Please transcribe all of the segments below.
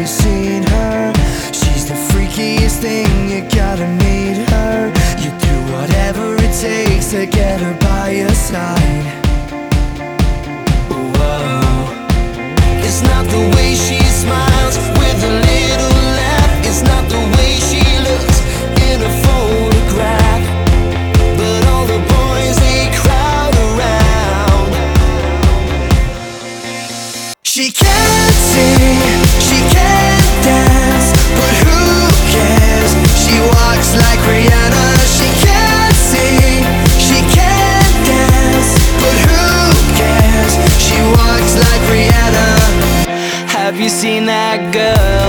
you seen her? She's the freakiest thing, you gotta meet her You do whatever it takes to get her by your side She can't sing, she can't dance, but who cares? She walks like Rihanna. She can't sing, she can't dance, but who cares? She walks like Rihanna. Have you seen that girl?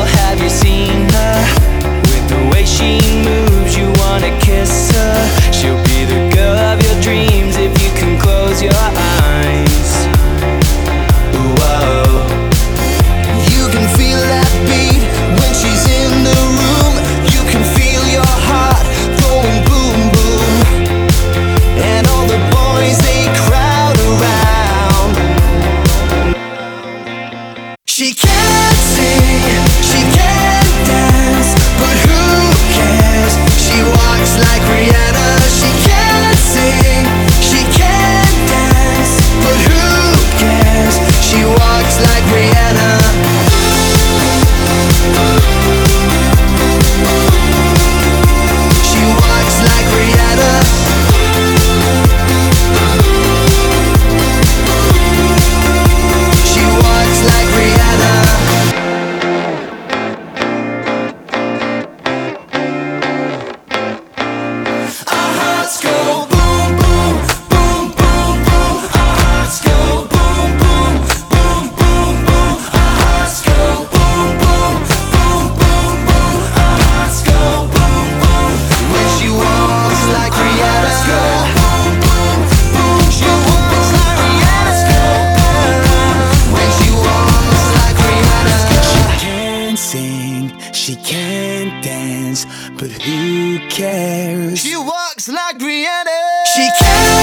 She can't see, she can't She can't dance, but who cares? She walks like Rihanna. She can't.